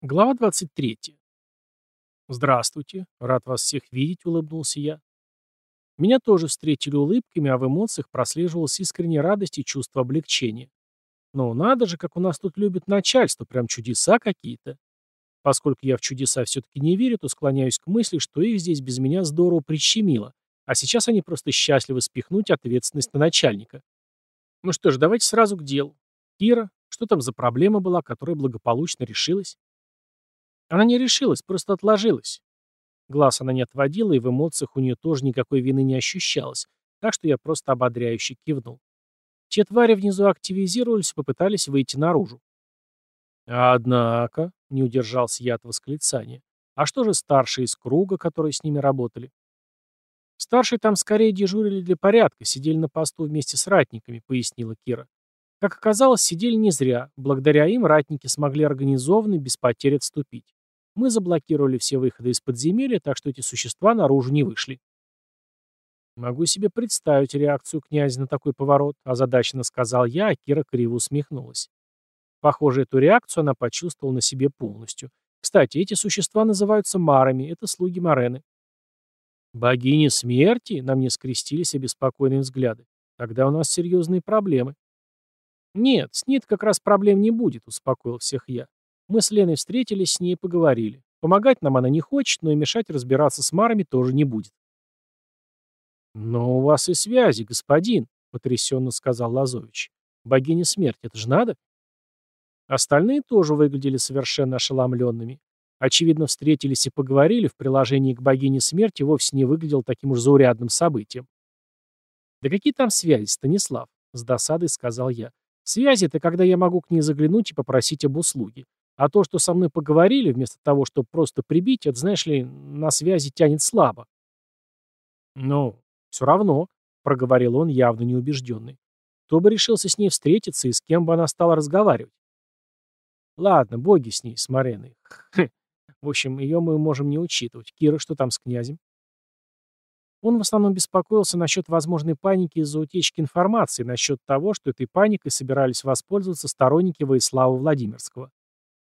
Глава 23. «Здравствуйте. Рад вас всех видеть», — улыбнулся я. Меня тоже встретили улыбками, а в эмоциях прослеживалась искренняя радость и чувство облегчения. Но надо же, как у нас тут любит начальство, прям чудеса какие-то. Поскольку я в чудеса все-таки не верю, то склоняюсь к мысли, что их здесь без меня здорово прищемило, а сейчас они просто счастливы спихнуть ответственность на начальника. Ну что ж, давайте сразу к делу. Кира, что там за проблема была, которая благополучно решилась? Она не решилась, просто отложилась. Глаз она не отводила, и в эмоциях у нее тоже никакой вины не ощущалось, так что я просто ободряюще кивнул. Те твари внизу активизировались и попытались выйти наружу. «Однако», — не удержался я от восклицания, «а что же старшие из круга, которые с ними работали?» «Старшие там скорее дежурили для порядка, сидели на посту вместе с ратниками», — пояснила Кира. Как оказалось, сидели не зря. Благодаря им ратники смогли организованно без потерь отступить. Мы заблокировали все выходы из подземелья, так что эти существа наружу не вышли. «Могу себе представить реакцию князя на такой поворот», — озадаченно сказал я, а Кира криво усмехнулась. Похоже, эту реакцию она почувствовала на себе полностью. Кстати, эти существа называются марами, это слуги Морены. «Богини смерти?» — на мне скрестились обеспокоенные взгляды. «Тогда у нас серьезные проблемы». «Нет, с Нит как раз проблем не будет», — успокоил всех я. Мы с Леной встретились, с ней поговорили. Помогать нам она не хочет, но и мешать разбираться с Марами тоже не будет. «Но у вас и связи, господин», — потрясенно сказал Лазович. «Богиня смерти, это же надо?» Остальные тоже выглядели совершенно ошеломленными. Очевидно, встретились и поговорили, в приложении к богине смерти вовсе не выглядел таким уж заурядным событием. «Да какие там связи, Станислав?» — с досадой сказал я. «Связи — это когда я могу к ней заглянуть и попросить об услуге. А то, что со мной поговорили, вместо того, чтобы просто прибить, это, знаешь ли, на связи тянет слабо. «Ну, все равно», — проговорил он, явно неубежденный. «Кто бы решился с ней встретиться и с кем бы она стала разговаривать?» «Ладно, боги с ней, с Мареной. В общем, ее мы можем не учитывать. Кира, что там с князем?» Он в основном беспокоился насчет возможной паники из-за утечки информации, насчет того, что этой паникой собирались воспользоваться сторонники Воислава Владимирского.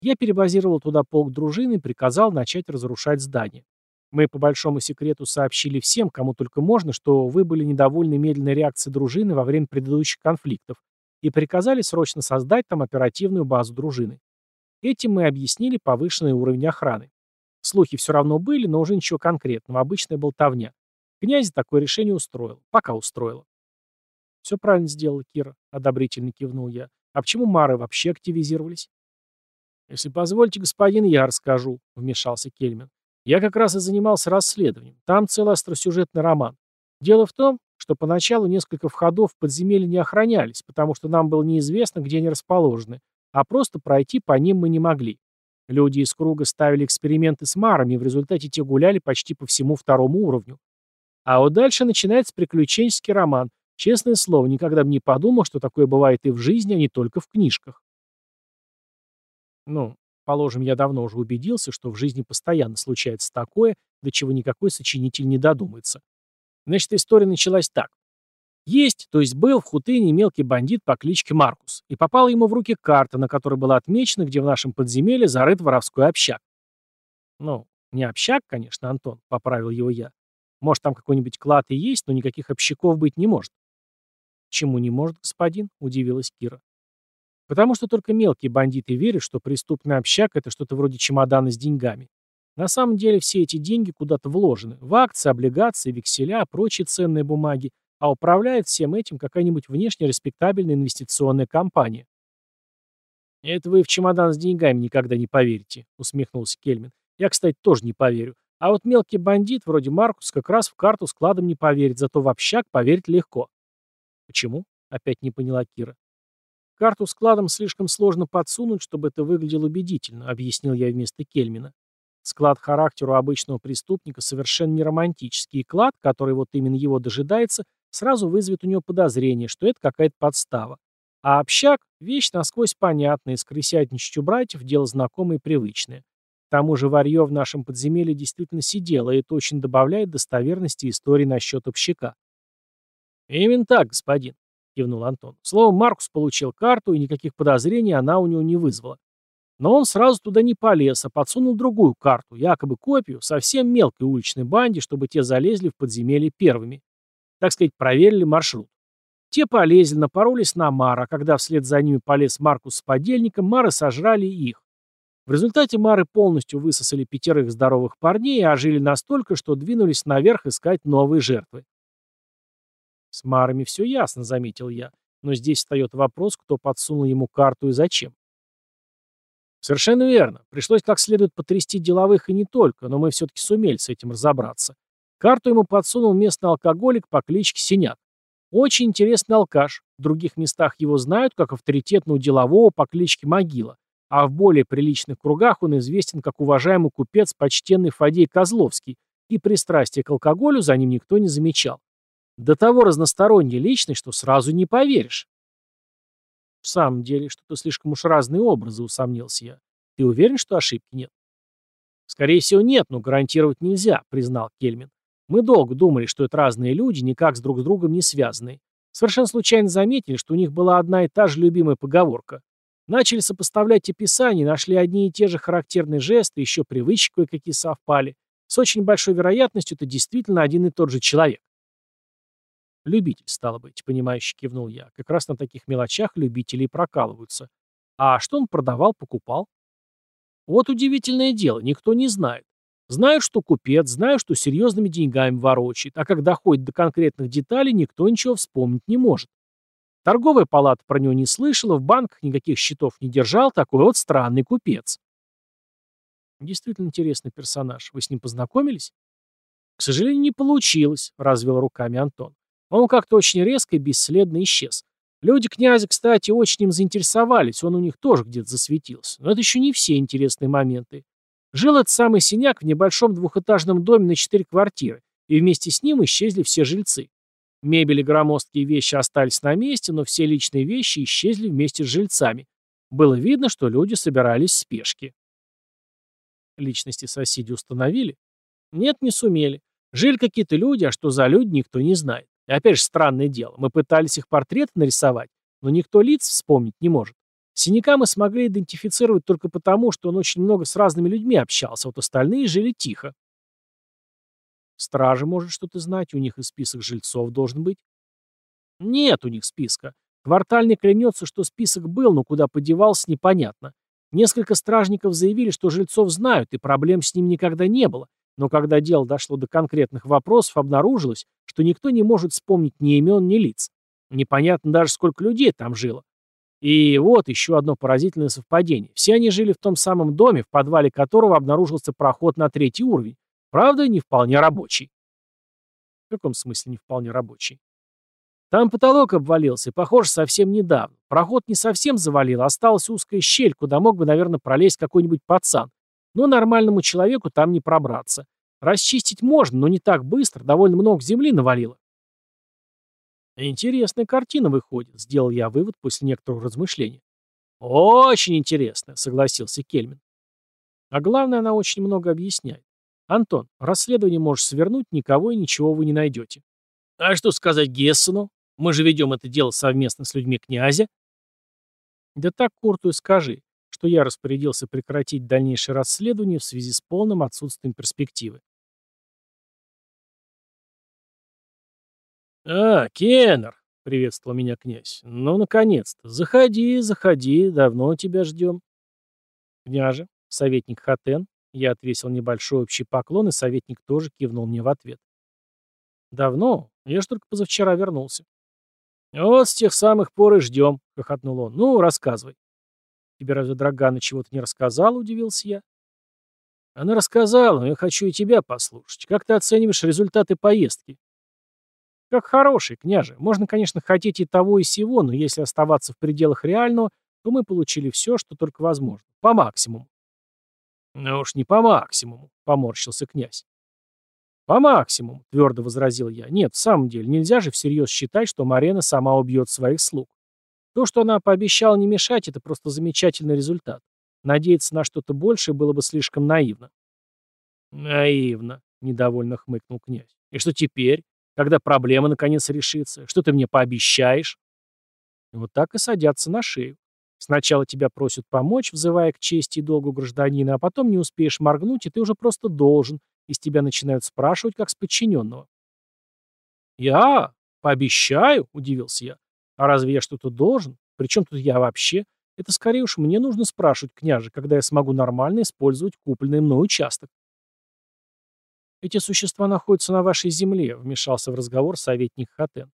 Я перебазировал туда полк дружины и приказал начать разрушать здание. Мы по большому секрету сообщили всем, кому только можно, что вы были недовольны медленной реакцией дружины во время предыдущих конфликтов и приказали срочно создать там оперативную базу дружины. Этим мы объяснили повышенный уровень охраны. Слухи все равно были, но уже ничего конкретного, обычная болтовня. Князь такое решение устроил. Пока устроил. «Все правильно сделала, Кира», — одобрительно кивнул я. «А почему Мары вообще активизировались?» «Если позволите, господин, я расскажу», — вмешался Кельмин. «Я как раз и занимался расследованием. Там целый остросюжетный роман. Дело в том, что поначалу несколько входов в подземелье не охранялись, потому что нам было неизвестно, где они расположены, а просто пройти по ним мы не могли. Люди из круга ставили эксперименты с марами, и в результате те гуляли почти по всему второму уровню. А вот дальше начинается приключенческий роман. Честное слово, никогда бы не подумал, что такое бывает и в жизни, а не только в книжках. Ну, положим, я давно уже убедился, что в жизни постоянно случается такое, до чего никакой сочинитель не додумается. Значит, история началась так. Есть, то есть был в Хутыне мелкий бандит по кличке Маркус, и попала ему в руки карта, на которой было отмечено, где в нашем подземелье зарыт воровской общак. Ну, не общак, конечно, Антон, поправил его я. Может, там какой-нибудь клад и есть, но никаких общаков быть не может. Чему не может, господин? Удивилась Кира. Потому что только мелкие бандиты верят, что преступный общак – это что-то вроде чемодана с деньгами. На самом деле все эти деньги куда-то вложены. В акции, облигации, векселя, прочие ценные бумаги. А управляет всем этим какая-нибудь внешне респектабельная инвестиционная компания. «Это вы в чемодан с деньгами никогда не поверите», — усмехнулся Кельмин. «Я, кстати, тоже не поверю. А вот мелкий бандит, вроде Маркус, как раз в карту складом не поверит, зато в общак поверить легко». «Почему?» — опять не поняла Кира. «Карту с кладом слишком сложно подсунуть, чтобы это выглядело убедительно», — объяснил я вместо Кельмина. Склад характеру обычного преступника совершенно не романтический, и клад, который вот именно его дожидается, сразу вызовет у него подозрение, что это какая-то подстава. А общак — вещь насквозь понятная, с крысятничать у братьев дело знакомое и привычное. К тому же варье в нашем подземелье действительно сидело, и это очень добавляет достоверности истории насчет общака. «Именно так, господин», кивнул Антон. Словом, Маркус получил карту, и никаких подозрений она у него не вызвала. Но он сразу туда не полез, а подсунул другую карту, якобы копию, совсем мелкой уличной банде, чтобы те залезли в подземелье первыми. Так сказать, проверили маршрут. Те полезли, напоролись на Мара, а когда вслед за ними полез Маркус с подельником, Мары сожрали их. В результате Мары полностью высосали пятерых здоровых парней и ожили настолько, что двинулись наверх искать новые жертвы. С Марами все ясно, заметил я, но здесь встает вопрос, кто подсунул ему карту и зачем. Совершенно верно. Пришлось как следует потрясти деловых и не только, но мы все-таки сумели с этим разобраться. Карту ему подсунул местный алкоголик по кличке Синяк. Очень интересный алкаш. В других местах его знают как авторитетного делового по кличке Могила, а в более приличных кругах он известен как уважаемый купец почтенный Фадей Козловский, и пристрастие к алкоголю за ним никто не замечал. До того разносторонняя личность, что сразу не поверишь. В самом деле, что-то слишком уж разные образы, усомнился я. Ты уверен, что ошибки нет? Скорее всего, нет, но гарантировать нельзя, признал Кельмин. Мы долго думали, что это разные люди, никак с друг с другом не связанные. Совершенно случайно заметили, что у них была одна и та же любимая поговорка. Начали сопоставлять описания, нашли одни и те же характерные жесты, еще привычки кое-какие совпали. С очень большой вероятностью это действительно один и тот же человек. Любитель, стало быть, понимающе кивнул я. Как раз на таких мелочах любители и прокалываются. А что он продавал, покупал? Вот удивительное дело, никто не знает. Знаю, что купец, знаю, что серьезными деньгами ворочает, а когда доходит до конкретных деталей, никто ничего вспомнить не может. Торговая палата про него не слышала, в банках никаких счетов не держал, такой вот странный купец. Действительно интересный персонаж. Вы с ним познакомились? К сожалению, не получилось, развел руками Антон. Он как-то очень резко и бесследно исчез. Люди князя, кстати, очень им заинтересовались, он у них тоже где-то засветился. Но это еще не все интересные моменты. Жил этот самый синяк в небольшом двухэтажном доме на четыре квартиры, и вместе с ним исчезли все жильцы. Мебель и громоздкие вещи остались на месте, но все личные вещи исчезли вместе с жильцами. Было видно, что люди собирались в спешке. Личности соседей установили? Нет, не сумели. Жили какие-то люди, а что за люди, никто не знает. И опять же, странное дело. Мы пытались их портреты нарисовать, но никто лиц вспомнить не может. Синяка мы смогли идентифицировать только потому, что он очень много с разными людьми общался, вот остальные жили тихо. Стражи может что-то знать, у них и список жильцов должен быть. Нет у них списка. Квартальный клянется, что список был, но куда подевался, непонятно. Несколько стражников заявили, что жильцов знают, и проблем с ним никогда не было. Но когда дело дошло до конкретных вопросов, обнаружилось, что никто не может вспомнить ни имен, ни лиц. Непонятно даже, сколько людей там жило. И вот еще одно поразительное совпадение. Все они жили в том самом доме, в подвале которого обнаружился проход на третий уровень. Правда, не вполне рабочий. В каком смысле не вполне рабочий? Там потолок обвалился, похоже, совсем недавно. Проход не совсем завалил, осталась узкая щель, куда мог бы, наверное, пролезть какой-нибудь пацан. Но нормальному человеку там не пробраться. Расчистить можно, но не так быстро, довольно много земли навалило. «Интересная картина выходит», — сделал я вывод после некоторого размышления. «Очень интересно», — согласился Кельмин. А главное, она очень много объясняет. Антон, расследование можешь свернуть, никого и ничего вы не найдете. А что сказать Гессену? Мы же ведем это дело совместно с людьми князя. Да так Курту и скажи, что я распорядился прекратить дальнейшее расследование в связи с полным отсутствием перспективы. «А, Кеннер!» — приветствовал меня князь. «Ну, наконец-то! Заходи, заходи, давно тебя ждем». «Княже, советник Хатен», я отвесил небольшой общий поклон, и советник тоже кивнул мне в ответ. «Давно? Я ж только позавчера вернулся». «Вот с тех самых пор и ждем», — хохотнул он. «Ну, рассказывай». «Тебе разве Драгана чего-то не рассказала?» — удивился я. «Она рассказала, но я хочу и тебя послушать. Как ты оцениваешь результаты поездки?» Как хороший, княже. Можно, конечно, хотеть и того, и сего, но если оставаться в пределах реального, то мы получили все, что только возможно. По максимуму. Ну уж не по максимуму, поморщился князь. По максимуму, твердо возразил я. Нет, в самом деле, нельзя же всерьез считать, что Марена сама убьет своих слуг. То, что она пообещала не мешать, это просто замечательный результат. Надеяться на что-то большее было бы слишком наивно. Наивно, недовольно хмыкнул князь. И что теперь? Когда проблема наконец решится? Что ты мне пообещаешь? Вот так и садятся на шею. Сначала тебя просят помочь, взывая к чести и долгу гражданина, а потом не успеешь моргнуть, и ты уже просто должен, и с тебя начинают спрашивать, как с подчиненного. «Я? Пообещаю?» — удивился я. «А разве я что-то должен? Причем тут я вообще? Это скорее уж мне нужно спрашивать, княже, когда я смогу нормально использовать купленный мной участок». «Эти существа находятся на вашей земле», — вмешался в разговор советник Хатен.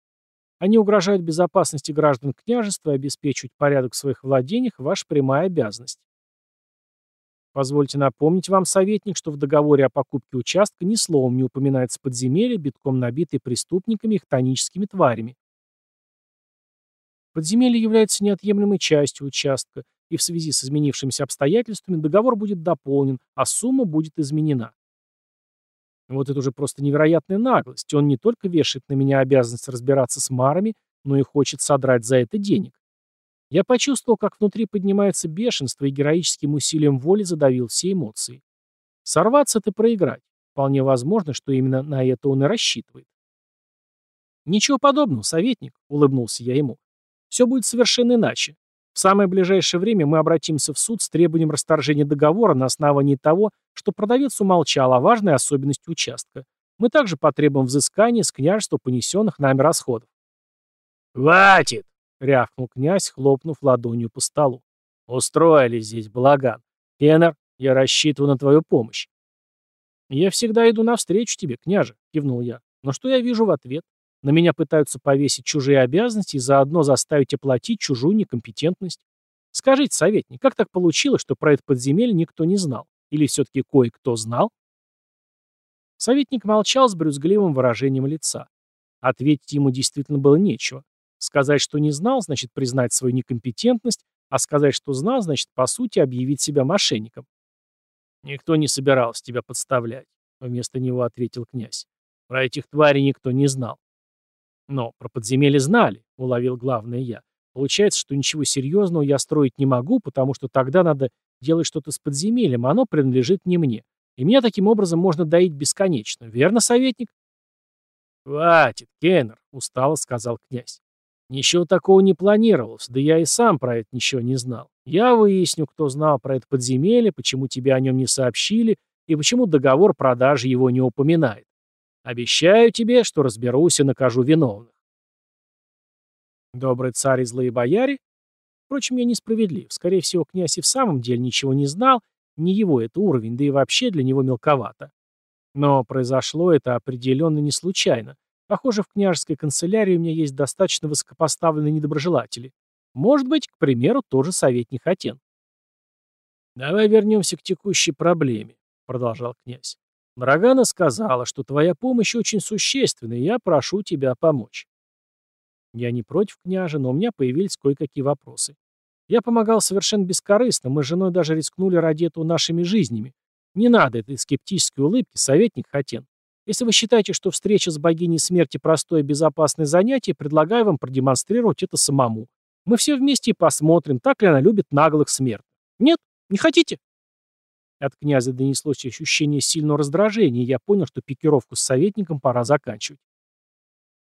«Они угрожают безопасности граждан княжества и обеспечивать порядок в своих владениях — ваша прямая обязанность». Позвольте напомнить вам, советник, что в договоре о покупке участка ни словом не упоминается подземелье, битком набитые преступниками и хтоническими тварями. Подземелье является неотъемлемой частью участка, и в связи с изменившимися обстоятельствами договор будет дополнен, а сумма будет изменена. Вот это уже просто невероятная наглость. Он не только вешает на меня обязанность разбираться с марами, но и хочет содрать за это денег. Я почувствовал, как внутри поднимается бешенство, и героическим усилием воли задавил все эмоции. Сорваться — это проиграть. Вполне возможно, что именно на это он и рассчитывает. «Ничего подобного, советник», — улыбнулся я ему. «Все будет совершенно иначе. В самое ближайшее время мы обратимся в суд с требованием расторжения договора на основании того, что продавец умолчал о важной особенности участка. Мы также потребуем взыскания с княжества понесенных нами расходов. «Хватит!» — рявкнул князь, хлопнув ладонью по столу. «Устроили здесь балаган. Кеннер, я рассчитываю на твою помощь». «Я всегда иду навстречу тебе, княже», — кивнул я. «Но что я вижу в ответ? На меня пытаются повесить чужие обязанности и заодно заставить оплатить чужую некомпетентность. Скажите, советник, как так получилось, что про это подземелье никто не знал? Или все-таки кое-кто знал? Советник молчал с брюзгливым выражением лица. Ответить ему действительно было нечего. Сказать, что не знал, значит признать свою некомпетентность, а сказать, что знал, значит, по сути, объявить себя мошенником. «Никто не собирался тебя подставлять», — вместо него ответил князь. «Про этих тварей никто не знал. Но про подземелье знали, уловил главное я. Получается, что ничего серьезного я строить не могу, потому что тогда надо делать что-то с подземельем, а оно принадлежит не мне. И меня таким образом можно доить бесконечно. Верно, советник? «Хватит, Кеннер», — устало сказал князь. «Ничего такого не планировалось, да я и сам про это ничего не знал. Я выясню, кто знал про это подземелье, почему тебе о нем не сообщили и почему договор продажи его не упоминает. Обещаю тебе, что разберусь и накажу виновных. Добрый царь и злые бояре? Впрочем, я несправедлив. Скорее всего, князь и в самом деле ничего не знал, не его это уровень, да и вообще для него мелковато. Но произошло это определенно не случайно. Похоже, в княжеской канцелярии у меня есть достаточно высокопоставленные недоброжелатели. Может быть, к примеру, тоже советник Атен. «Давай вернемся к текущей проблеме», — продолжал князь. Марагана сказала, что твоя помощь очень существенна, и я прошу тебя помочь. Я не против, княжа, но у меня появились кое-какие вопросы. Я помогал совершенно бескорыстно, мы с женой даже рискнули ради этого нашими жизнями. Не надо этой скептической улыбки, советник Хатен. Если вы считаете, что встреча с богиней смерти простое и безопасное занятие, предлагаю вам продемонстрировать это самому. Мы все вместе посмотрим, так ли она любит наглых смертных. Нет? Не хотите? От князя донеслось ощущение сильного раздражения, и я понял, что пикировку с советником пора заканчивать.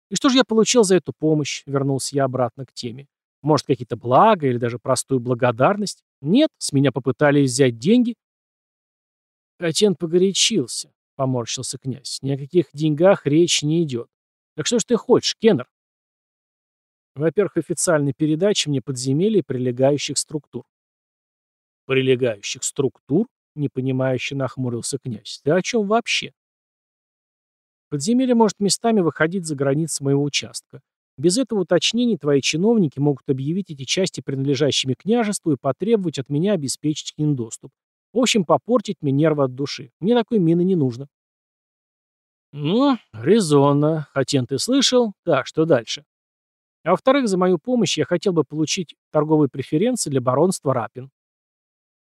«И что же я получил за эту помощь?» — вернулся я обратно к теме. «Может, какие-то блага или даже простую благодарность? Нет, с меня попытались взять деньги». Котен погорячился, — поморщился князь. «Ни о каких деньгах речь не идет. Так что ж ты хочешь, Кеннер?» Во-первых, официальной передачи мне подземелья прилегающих структур. Прилегающих структур? Непонимающе нахмурился князь. Ты о чем вообще? Подземелье может местами выходить за границы моего участка. Без этого уточнения твои чиновники могут объявить эти части принадлежащими княжеству и потребовать от меня обеспечить к ним доступ. В общем, попортить мне нервы от души. Мне такой мины не нужно. Ну, резонно. Хатен, ты слышал? Так, что дальше? А во-вторых, за мою помощь я хотел бы получить торговые преференции для баронства Рапин.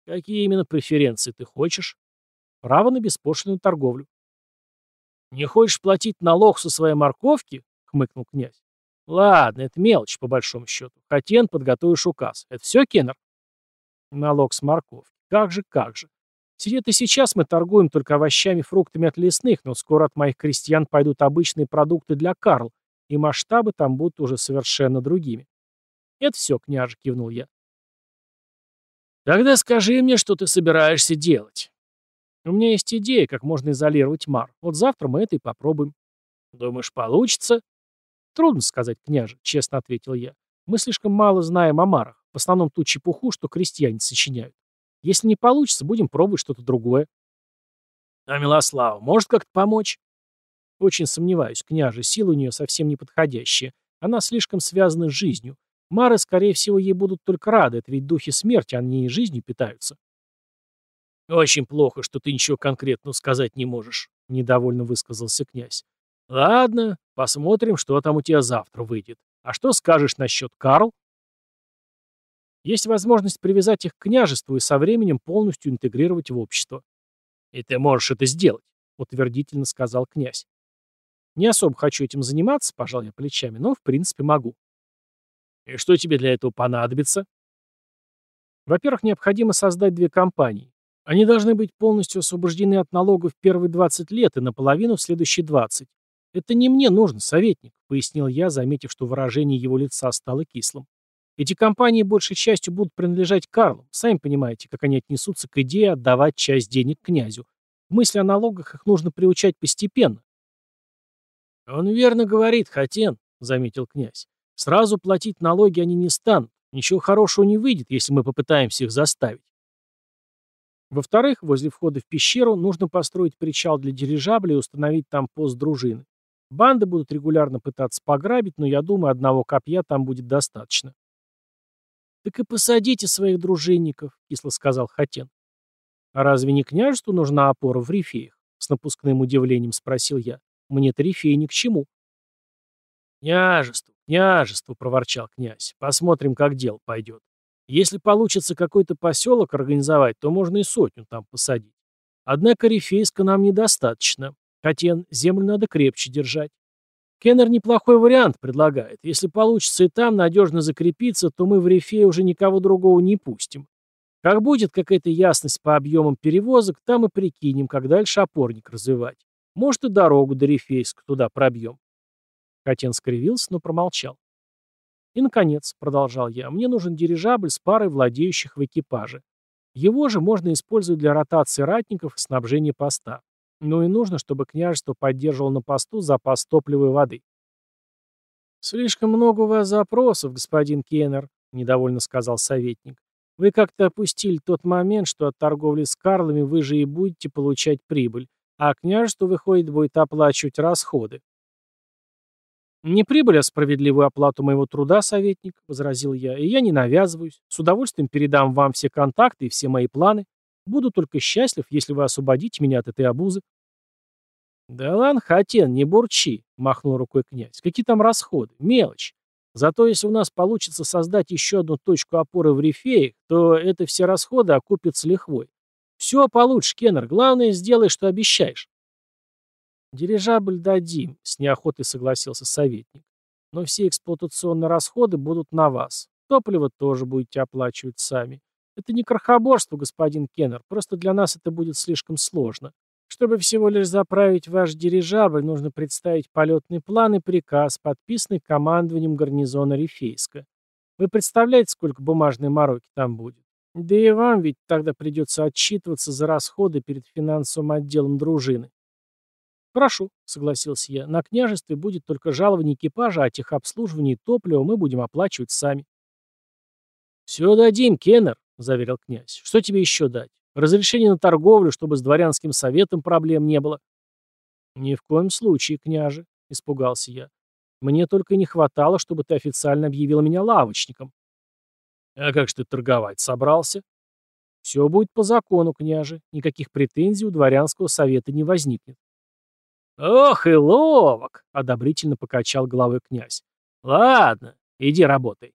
Какие именно преференции ты хочешь? Право на беспошлинную торговлю. Не хочешь платить налог со своей морковки? Хмыкнул князь. Ладно, это мелочь, по большому счету. Хатен, подготовишь указ. Это все, Кеннер? Налог с морковки. Как же, как же. Сидит и сейчас мы торгуем только овощами, фруктами от лесных, но скоро от моих крестьян пойдут обычные продукты для Карл, и масштабы там будут уже совершенно другими. Это все, княже, кивнул я. Тогда скажи мне, что ты собираешься делать. У меня есть идея, как можно изолировать Мар. Вот завтра мы это и попробуем. Думаешь, получится? Трудно сказать, княже, честно ответил я. Мы слишком мало знаем о Марах. В основном ту чепуху, что крестьяне сочиняют. Если не получится, будем пробовать что-то другое. А Милослава может как-то помочь? Очень сомневаюсь, княже, сила у нее совсем неподходящая. Она слишком связана с жизнью. Мары, скорее всего, ей будут только рады, это ведь духи смерти, они и жизнью питаются. «Очень плохо, что ты ничего конкретного сказать не можешь», — недовольно высказался князь. «Ладно, посмотрим, что там у тебя завтра выйдет. А что скажешь насчет Карл?» Есть возможность привязать их к княжеству и со временем полностью интегрировать в общество. «И ты можешь это сделать», — утвердительно сказал князь. «Не особо хочу этим заниматься», — пожал я плечами, но, в принципе, могу. «И что тебе для этого понадобится?» Во-первых, необходимо создать две компании. Они должны быть полностью освобождены от налогов в первые 20 лет и наполовину в следующие 20. Это не мне нужен, советник, пояснил я, заметив, что выражение его лица стало кислым. Эти компании большей частью будут принадлежать Карлу. Сами понимаете, как они отнесутся к идее отдавать часть денег князю. В мысли о налогах их нужно приучать постепенно. «Он верно говорит, Хатен», — заметил князь. «Сразу платить налоги они не станут. Ничего хорошего не выйдет, если мы попытаемся их заставить. Во-вторых, возле входа в пещеру нужно построить причал для дирижабля и установить там пост дружины. Банды будут регулярно пытаться пограбить, но я думаю, одного копья там будет достаточно. «Так и посадите своих дружинников», — кисло сказал Хатен. «А разве не княжеству нужна опора в рифеях?» — с напускным удивлением спросил я. «Мне-то рифеи ни к чему». «Княжеству, княжеству», — проворчал князь. «Посмотрим, как дело пойдет. Если получится какой-то поселок организовать, то можно и сотню там посадить. Однако рифейска нам недостаточно. Хотя землю надо крепче держать. Кеннер неплохой вариант предлагает. Если получится и там надежно закрепиться, то мы в рифе уже никого другого не пустим. Как будет какая-то ясность по объемам перевозок, там и прикинем, как дальше опорник развивать. Может, и дорогу до Рифейска туда пробьем. Котен скривился, но промолчал. И, наконец, продолжал я, мне нужен дирижабль с парой владеющих в экипаже. Его же можно использовать для ротации ратников и снабжения поста. Но и нужно, чтобы княжество поддерживало на посту запас топлива и воды. «Слишком много у вас запросов, господин Кеннер», — недовольно сказал советник. «Вы как-то опустили тот момент, что от торговли с Карлами вы же и будете получать прибыль, а княжество, выходит, будет оплачивать расходы. «Не прибыль, а справедливую оплату моего труда, советник», — возразил я, — «и я не навязываюсь. С удовольствием передам вам все контакты и все мои планы. Буду только счастлив, если вы освободите меня от этой обузы». «Да ладно, Хатен, не бурчи», — махнул рукой князь. «Какие там расходы? Мелочь. Зато если у нас получится создать еще одну точку опоры в Рифеях, то это все расходы окупятся лихвой. Все получше, Кеннер. Главное, сделай, что обещаешь». «Дирижабль дадим», — с неохотой согласился советник. «Но все эксплуатационные расходы будут на вас. Топливо тоже будете оплачивать сами. Это не крохоборство, господин Кеннер, просто для нас это будет слишком сложно. Чтобы всего лишь заправить ваш дирижабль, нужно представить полетный план и приказ, подписанный командованием гарнизона Рифейска. Вы представляете, сколько бумажной мороки там будет? Да и вам ведь тогда придется отчитываться за расходы перед финансовым отделом дружины. «Хорошо», — согласился я. «На княжестве будет только жалование экипажа, а техобслуживание и топливо мы будем оплачивать сами». «Все дадим, Кеннер», — заверил князь. «Что тебе еще дать? Разрешение на торговлю, чтобы с дворянским советом проблем не было». «Ни в коем случае, княже», — испугался я. «Мне только не хватало, чтобы ты официально объявил меня лавочником». «А как же ты торговать собрался?» «Все будет по закону, княже. Никаких претензий у дворянского совета не возникнет». «Ох и ловок!» — одобрительно покачал головой князь. «Ладно, иди работай».